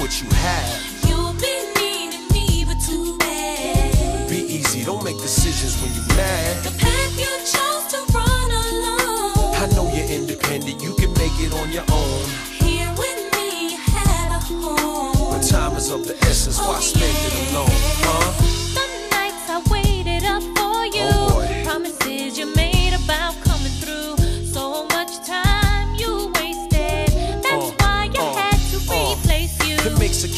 what you have. You'll be needing me, but too bad. Be easy, don't make decisions when you're mad. The path you chose to run alone. I know you're independent, you can make it on your own. Here with me, you had a home. But time is of the essence, why oh, spend it alone,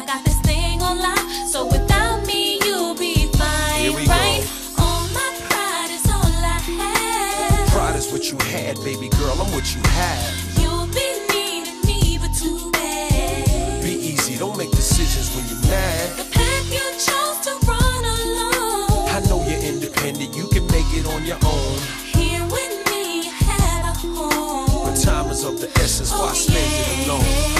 I got this thing on lock. So without me, you'll be fine. Here we go. All my pride is all I have. Pride is what you had, baby girl. I'm what you have. You'll be needing me, but too bad. Be easy, don't make decisions when you're mad. The path you chose to run alone. I know you're independent, you can make it on your own. Here with me, you had a home. But time is of the essence, why Oh, spend it yeah. alone?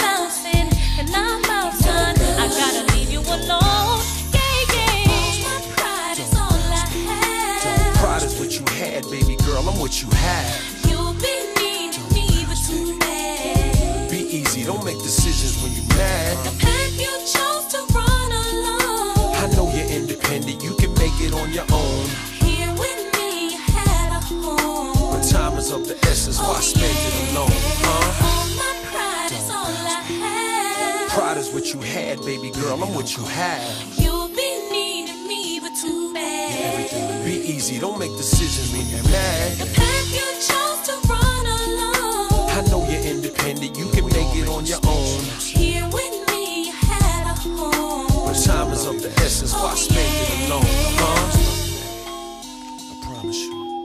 what you had, baby girl. I'm what you have. You'll be needing me, but too bad. Be easy, don't make decisions when you're mad. The path you chose to run alone. I know you're independent, you can make it on your own. Here with me, you had a home. But time is of the essence, why oh, spend it alone? Huh? you had, baby girl. I'm what you have. You'll be needing me, but too bad. Yeah, everything would be easy. Don't make decisions when you're mad. The path you chose to run alone. I know you're independent. You can make it on your own. Here with me, you had a home. But time is of the essence. Why spend it alone? Huh? I promise you.